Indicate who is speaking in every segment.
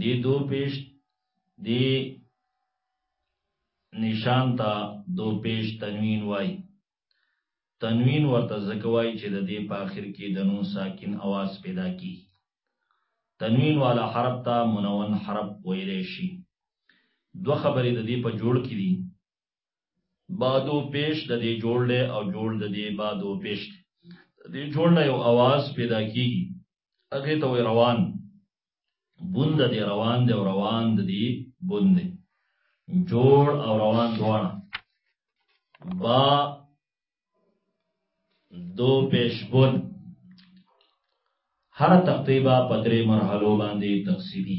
Speaker 1: دی دو پیش دی نشان تا دو پیش تنوین وای تنوین ورته زکوای چې د دې په اخر کې د نون ساکن आवाज پیدا کی تنوین والا حرف ته منون حرف ویلې شي دو خبرې د دې په جوړ کې دي بادو پیش د دې جوړ دی او جوړ د دې بادو پیش دی د دې جوړ نه یو आवाज پیدا کیږي هغه ته وی روان بوند دی روان دی او روان دی بوند دی جوړ او روان دواړه با دو پیش بوند هر تقریبا په درې مرحلو باندې تقسیمي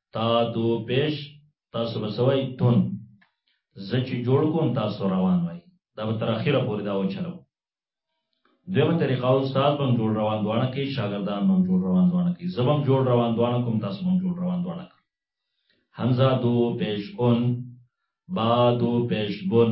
Speaker 1: تا دو پیش تاسو بسوي تون زه چې جوړ کوم تاسو روان وای دا به تر اخیره پورې دا و چلو دیمه طریقه استاد بم جوړ روان دوانه کې شاګردان بم جوړ روان دوانه کې زبم جوړ روان دوانه کوم تاسو بم جوړ روان دوانه کې حمزه دو پیش اون با دو پیش بن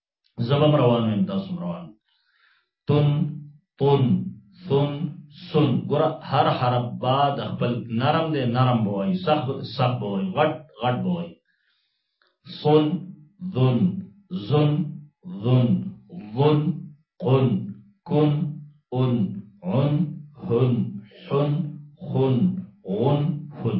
Speaker 1: زبم روان ویم تاسو روان تن تن سن سن ګور هر حرف با د خپل نرم دی نرم بوي سخت سخت بوي غټ غټ بوي سن ذن زن ذن ظن قن كن ان عن هن حن خن غن فن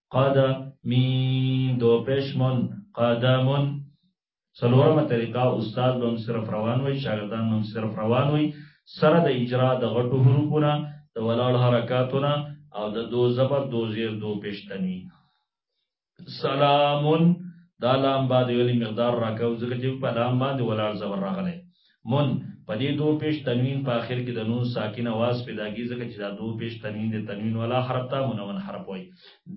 Speaker 1: قدمین دو پشمن قدمون سلورمه طریقه استاد به صرف روان وي شاګردان به صرف روان وي سره د اجرا د غټو حروفونه د ولاړ حرکاتونه او د دو زبر دو زیر دو پشتنی سلامون دا لام باندې ویلي مقدار راکاو ځکه چې په لام باندې ولاړ زبر راغلی من، په دې دو پېش تنوین په اخر کې د نون ساکن اواز پېداګي ځکه چې دا دو پېش تنوین دی تنوین والا حرف ته منون حرف وایي.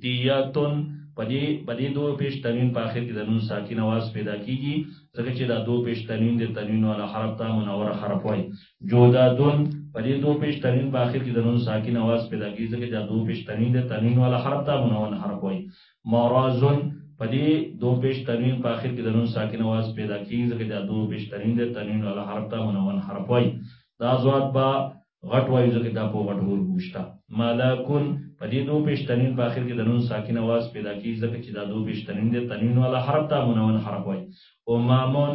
Speaker 1: دیتن، په دې په دې دو پېش تنوین په اخر کې د نون ساکن اواز پېدا کېږي ځکه چې دا دو پېش تنوین دی تنوین والا حرف ته منور حرف وایي. جودادن، په دې دو پېش تنوین په اخر کې د نون ساکن اواز پېدا کېږي ځکه چې دا دو پېش تنوین دی تنوین والا حرف ته منون حرف وایي. مرازن په دې دو پیش تنوین په اخر کې د نون ساکن واز پیدا کیږي ځکه دا دو پیش تنوین د تنوین ول حرف ته منون حرف وای دا زوات با غټ وای ځکه دا په غټ ور ګوشتا ملکون په دې دو پیش تنوین په اخر کې د نون ساکن واز پیدا کیږي ځکه چې دا دو پیش تنوین د تنوین ول حرف ته منون حرف وای او مامون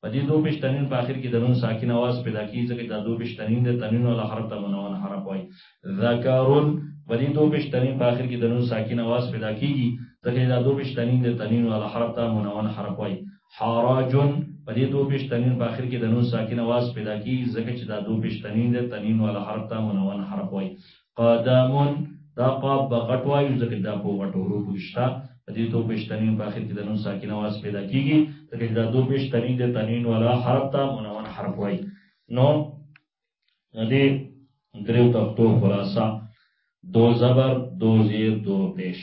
Speaker 1: په دې دو پېش تنوین په اخر کې د نون ساکن اواز پیدا کېږي، ځکه چې دا دو پېش تنوین دی، تنوین والا حرف ته منون حرف وايي. ذکر، په دې دو پېش تنوین په اخر کې د نون ساکن اواز پیدا کېږي، ځکه چې دا دو پېش تنوین دی، تنوین والا حرف ته منون حرف وايي. حرج، په دې دو پېش تنوین په اخر کې د نون ساکن اواز پیدا کېږي، ځکه چې دا دو پېش تنوین دی، تنوین والا حرف ته منون حرف وايي. قدمون دا قاب به غټ وایو ځکه دا په غټو حروفو کې شته په دې دوه پېش تنوین په اخر کې د نون ساکن اواز پیدا کیږي ځکه دا دوه پېش تنوین د تنوین والا حرف ته منون حرف وایي نو دې دریو تختو خلاصه دو زبر دو زیر دو پېش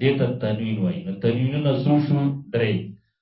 Speaker 1: دې ته تنوین وایي نو تنوینونه څو شو درې